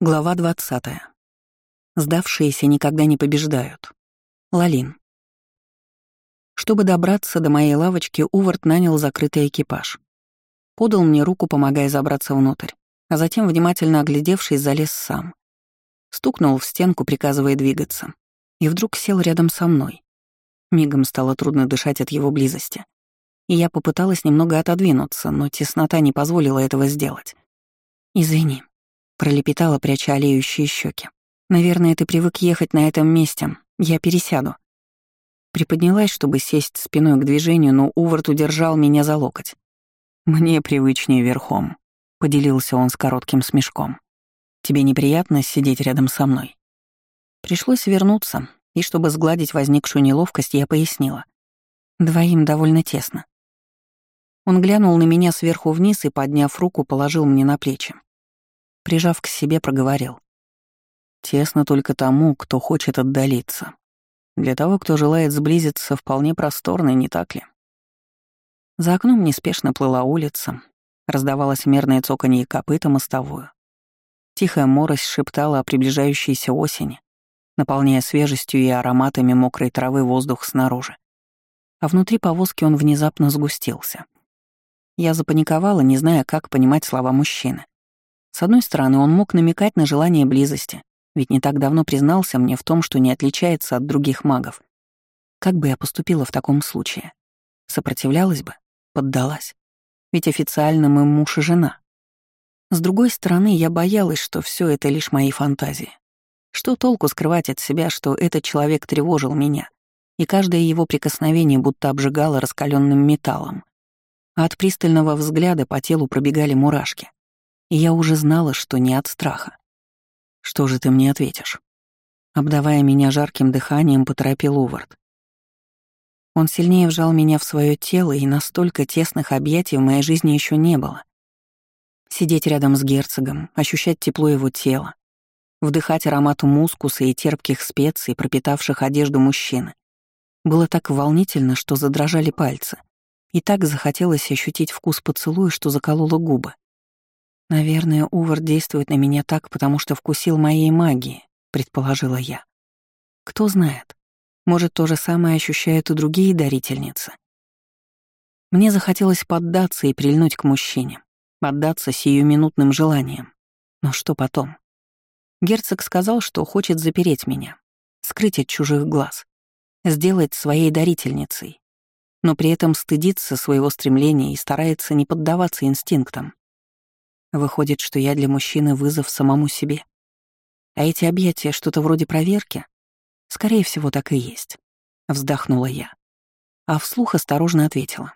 Глава 20. Сдавшиеся никогда не побеждают. Лалин. Чтобы добраться до моей лавочки, Увард нанял закрытый экипаж. Подал мне руку, помогая забраться внутрь, а затем, внимательно оглядевшись, залез сам. Стукнул в стенку, приказывая двигаться. И вдруг сел рядом со мной. Мигом стало трудно дышать от его близости. И я попыталась немного отодвинуться, но теснота не позволила этого сделать. «Извини», Пролепетала, пряча олеющие щеки. «Наверное, ты привык ехать на этом месте. Я пересяду». Приподнялась, чтобы сесть спиной к движению, но Увард удержал меня за локоть. «Мне привычнее верхом», — поделился он с коротким смешком. «Тебе неприятно сидеть рядом со мной?» Пришлось вернуться, и чтобы сгладить возникшую неловкость, я пояснила. Двоим довольно тесно. Он глянул на меня сверху вниз и, подняв руку, положил мне на плечи прижав к себе, проговорил. «Тесно только тому, кто хочет отдалиться. Для того, кто желает сблизиться, вполне просторно, не так ли?» За окном неспешно плыла улица, раздавалось мерное цоканье копыта мостовую. Тихая морось шептала о приближающейся осени, наполняя свежестью и ароматами мокрой травы воздух снаружи. А внутри повозки он внезапно сгустился. Я запаниковала, не зная, как понимать слова мужчины. С одной стороны, он мог намекать на желание близости, ведь не так давно признался мне в том, что не отличается от других магов. Как бы я поступила в таком случае? Сопротивлялась бы? Поддалась? Ведь официально мы муж и жена. С другой стороны, я боялась, что все это лишь мои фантазии. Что толку скрывать от себя, что этот человек тревожил меня, и каждое его прикосновение будто обжигало раскаленным металлом. А от пристального взгляда по телу пробегали мурашки. И я уже знала, что не от страха. «Что же ты мне ответишь?» Обдавая меня жарким дыханием, поторопил Увард. Он сильнее вжал меня в свое тело, и настолько тесных объятий в моей жизни еще не было. Сидеть рядом с герцогом, ощущать тепло его тела, вдыхать аромат мускуса и терпких специй, пропитавших одежду мужчины. Было так волнительно, что задрожали пальцы. И так захотелось ощутить вкус поцелуя, что закололо губы. «Наверное, Увар действует на меня так, потому что вкусил моей магии», — предположила я. «Кто знает, может, то же самое ощущают и другие дарительницы». Мне захотелось поддаться и прильнуть к мужчине, отдаться сиюминутным желаниям. Но что потом? Герцог сказал, что хочет запереть меня, скрыть от чужих глаз, сделать своей дарительницей, но при этом стыдится своего стремления и старается не поддаваться инстинктам. Выходит, что я для мужчины вызов самому себе. А эти объятия что-то вроде проверки? Скорее всего, так и есть. Вздохнула я. А вслух осторожно ответила.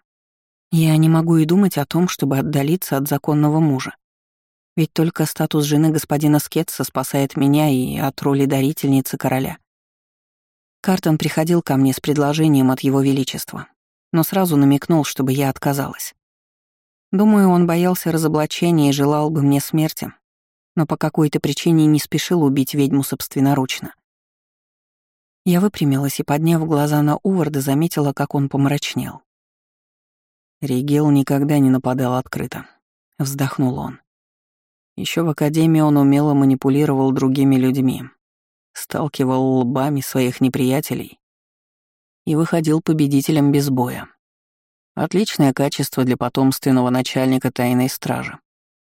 Я не могу и думать о том, чтобы отдалиться от законного мужа. Ведь только статус жены господина Скетса спасает меня и от роли дарительницы короля. Картон приходил ко мне с предложением от его величества, но сразу намекнул, чтобы я отказалась. Думаю, он боялся разоблачения и желал бы мне смерти, но по какой-то причине не спешил убить ведьму собственноручно. Я выпрямилась и, подняв глаза на Уварда, заметила, как он помрачнел. Ригел никогда не нападал открыто. Вздохнул он. Еще в академии он умело манипулировал другими людьми, сталкивал лбами своих неприятелей и выходил победителем без боя. Отличное качество для потомственного начальника тайной стражи.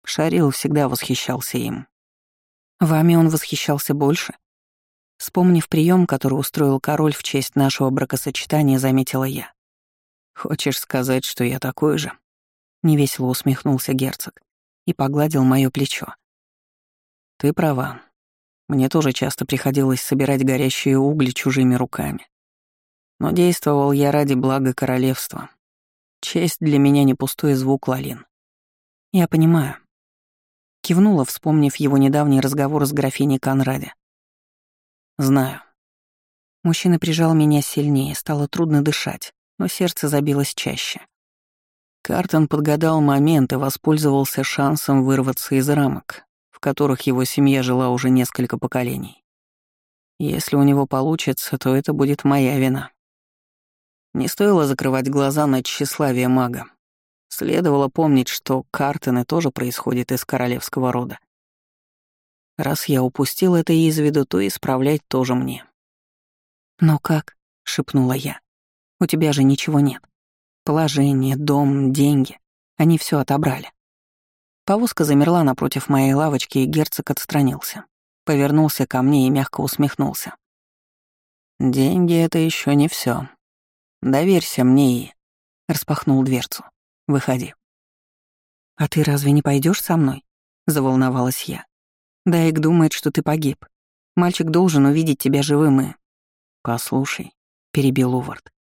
Шарил всегда восхищался им. Вами он восхищался больше? Вспомнив прием, который устроил король в честь нашего бракосочетания, заметила я. «Хочешь сказать, что я такой же?» Невесело усмехнулся герцог и погладил мое плечо. «Ты права. Мне тоже часто приходилось собирать горящие угли чужими руками. Но действовал я ради блага королевства, Честь для меня не пустой звук, Лалин. Я понимаю. Кивнула, вспомнив его недавний разговор с графиней Конраде. Знаю. Мужчина прижал меня сильнее, стало трудно дышать, но сердце забилось чаще. Картон подгадал момент и воспользовался шансом вырваться из рамок, в которых его семья жила уже несколько поколений. Если у него получится, то это будет моя вина. Не стоило закрывать глаза на тщеславие мага. Следовало помнить, что Картены тоже происходят из королевского рода. Раз я упустил это из виду, то исправлять тоже мне. «Но как?» — шепнула я. «У тебя же ничего нет. Положение, дом, деньги. Они все отобрали». Повозка замерла напротив моей лавочки, и герцог отстранился. Повернулся ко мне и мягко усмехнулся. «Деньги — это еще не все. Доверься мне и...» Распахнул дверцу. «Выходи». «А ты разве не пойдешь со мной?» — заволновалась я. Дайк думает, что ты погиб. Мальчик должен увидеть тебя живым и...» «Послушай», — перебил Увард.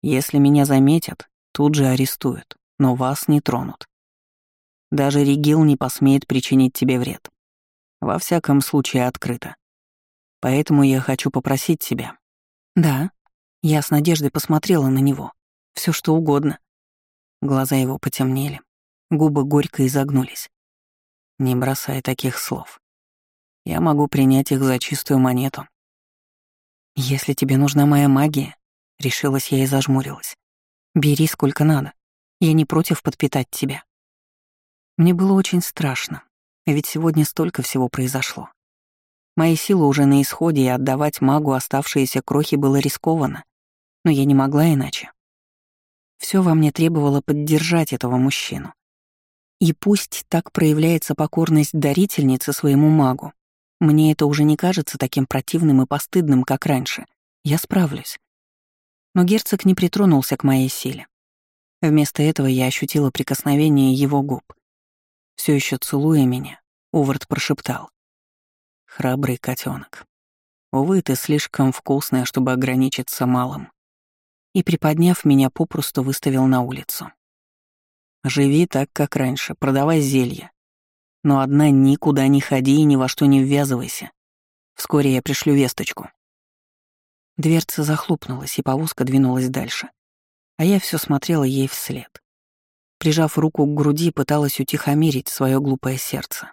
«Если меня заметят, тут же арестуют, но вас не тронут. Даже Ригил не посмеет причинить тебе вред. Во всяком случае, открыто. Поэтому я хочу попросить тебя». «Да». Я с надеждой посмотрела на него. Все что угодно. Глаза его потемнели, губы горько изогнулись. Не бросай таких слов. Я могу принять их за чистую монету. Если тебе нужна моя магия, решилась я и зажмурилась. Бери сколько надо. Я не против подпитать тебя. Мне было очень страшно, ведь сегодня столько всего произошло. Мои силы уже на исходе, и отдавать магу оставшиеся крохи было рискованно, но я не могла иначе. Все во мне требовало поддержать этого мужчину, и пусть так проявляется покорность дарительницы своему магу, мне это уже не кажется таким противным и постыдным, как раньше. Я справлюсь. Но герцог не притронулся к моей силе. Вместо этого я ощутила прикосновение его губ. Все еще целуя меня, Увард прошептал. «Храбрый котенок. Увы, ты слишком вкусная, чтобы ограничиться малым». И, приподняв меня, попросту выставил на улицу. Живи так, как раньше, продавай зелья. Но одна никуда не ходи и ни во что не ввязывайся. Вскоре я пришлю весточку». Дверца захлопнулась, и повозка двинулась дальше. А я все смотрела ей вслед. Прижав руку к груди, пыталась утихомирить свое глупое сердце.